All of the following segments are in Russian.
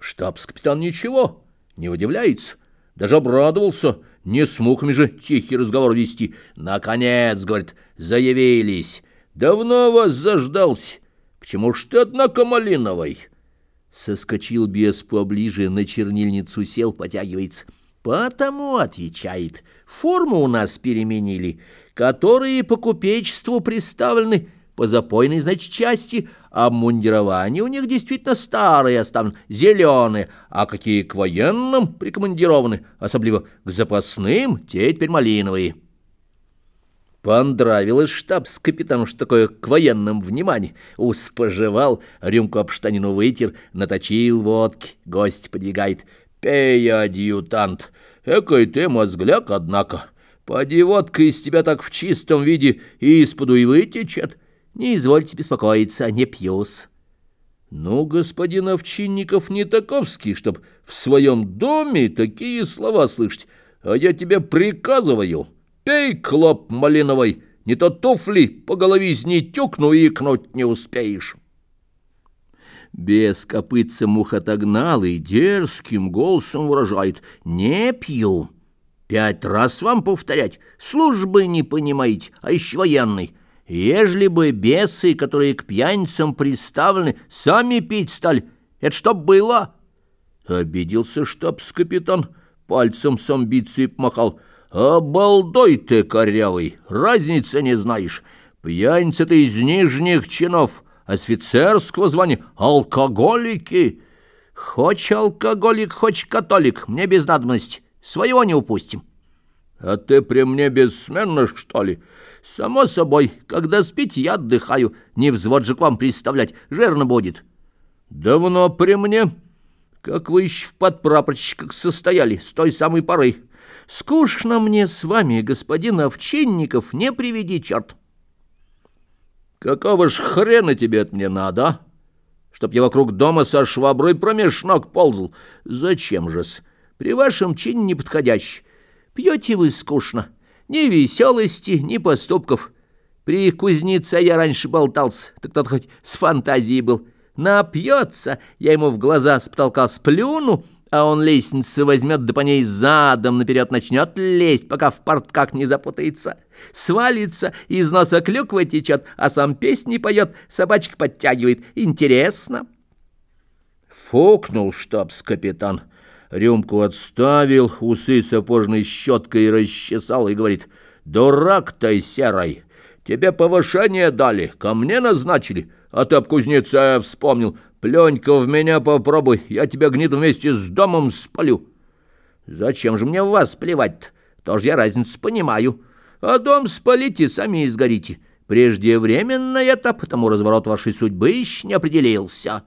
Штабс-капитан ничего, не удивляется, даже обрадовался, не с же тихий разговор вести. Наконец, говорит, заявились, давно вас заждался, к чему ж ты, однако, малиновой? Соскочил бес поближе, на чернильницу сел, потягивается. «Потому, — отвечает, — форму у нас переменили, которые по купечеству представлены, — по запойной, значит, части, а мундирование у них действительно старые оставлены, зеленые, а какие к военным прикомандированы, особливо к запасным, те теперь малиновые. Понравилось штабс-капитану, что такое к военным внимание. Успожевал, рюмку об штанину вытер, наточил водки, гость подвигает. «Пей, адъютант, экой ты мозгляк, однако. Поди водка из тебя так в чистом виде и исподу и вытечет». Не извольте беспокоиться, не пьюс. Ну, господин Овчинников не таковский, чтоб в своем доме такие слова слышать, а я тебе приказываю, пей, клоп малиновый, не то туфли по голове не тюкну и икнуть не успеешь. Без копытца мух отогнал и дерзким голосом выражает «Не пью». Пять раз вам повторять, службы не понимаете, а еще военный. Ежели бы бесы, которые к пьяницам приставлены, сами пить стали, это что было? Обиделся штабс-капитан, пальцем с амбицией помахал. Обалдой ты, корявый, разницы не знаешь. Пьяница ты из нижних чинов, офицерского звания, алкоголики. Хочь алкоголик, хочь католик, мне без надобности, своего не упустим. А ты при мне бессменно, что ли? Само собой, когда спите, я отдыхаю. Не взвод же к вам представлять, жирно будет. Давно при мне? Как вы еще в подпрапорщиках состояли, с той самой поры. Скучно мне с вами, господин Овчинников, не приведи черт. Какого ж хрена тебе от мне надо, а? Чтоб я вокруг дома со шваброй промеж ног ползал. Зачем же-с? При вашем чине неподходящий. Пьете вы скучно. Ни веселости, ни поступков. При кузнеце я раньше болтался, так тот хоть с фантазией был. Напьется, я ему в глаза с потолка сплюну, а он лестницу возьмет, да по ней задом наперед начнет лезть, пока в портках не запутается. Свалится, из носа клюква течет, а сам песни поет, собачка подтягивает. Интересно. Фукнул штабс-капитан рюмку отставил, усы сапожной щеткой расчесал и говорит, «Дурак ты серый, тебе повышение дали, ко мне назначили, а ты об кузнеце вспомнил, плюнь-ка в меня попробуй, я тебя гнид вместе с домом спалю». «Зачем же мне в вас плевать-то? Тоже я разницу понимаю. А дом спалите, сами изгорите. Преждевременно это, потому разворот вашей судьбы еще не определился».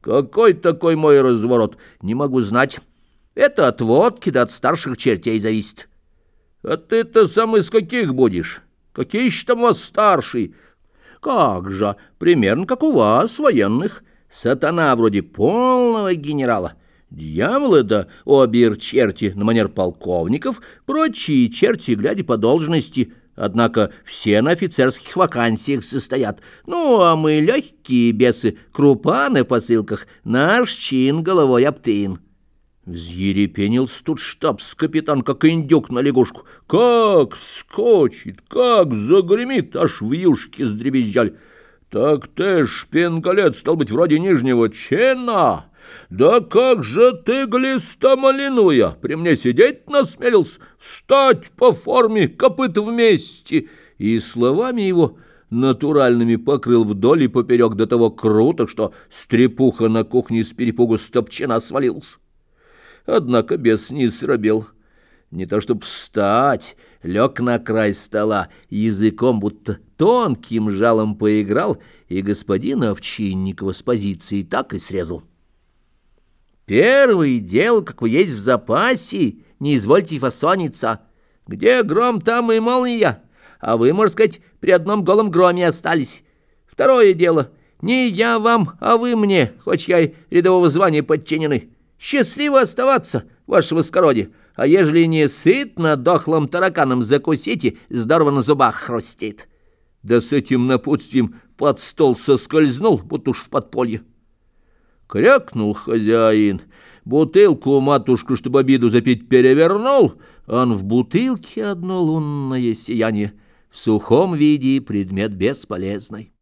Какой такой мой разворот? Не могу знать. Это от водки да от старших чертей зависит. А ты-то сам из каких будешь? Какие еще там у вас старшие? Как же, примерно как у вас, военных. Сатана вроде полного генерала. Дьяволы да обер-черти на манер полковников, прочие черти, глядя по должности — Однако все на офицерских вакансиях состоят. Ну, а мы легкие бесы, крупа на посылках, наш чин головой оптын. Взъерепенился тут штабс-капитан, как индюк на лягушку. Как скочит, как загремит, аж в юшке сдребезжали. Так ты, шпингалет, стал быть, вроде нижнего чина. «Да как же ты, глиста малинуя, при мне сидеть насмелился, встать по форме, копыт вместе!» И словами его натуральными покрыл вдоль и поперек до того круто, что стрепуха на кухне с перепугу стопчина свалился. Однако бес не срабел. Не то чтобы встать, лег на край стола, языком будто тонким жалом поиграл, и господина Овчинникова с позиции так и срезал. Первое дело, как вы есть в запасе, не извольте фасониться. Где гром, там и молния, а вы, можно сказать, при одном голом громе остались. Второе дело, не я вам, а вы мне, хоть я и рядового звания подчинены. Счастливо оставаться, ваше воскородие, а ежели не сытно дохлым тараканом закусите, здорово на зубах хрустит. Да с этим напутствием под стол соскользнул, будто уж в подполье. Крякнул хозяин. Бутылку матушку, чтобы обиду запить, перевернул. Он в бутылке одно лунное сияние. В сухом виде предмет бесполезный.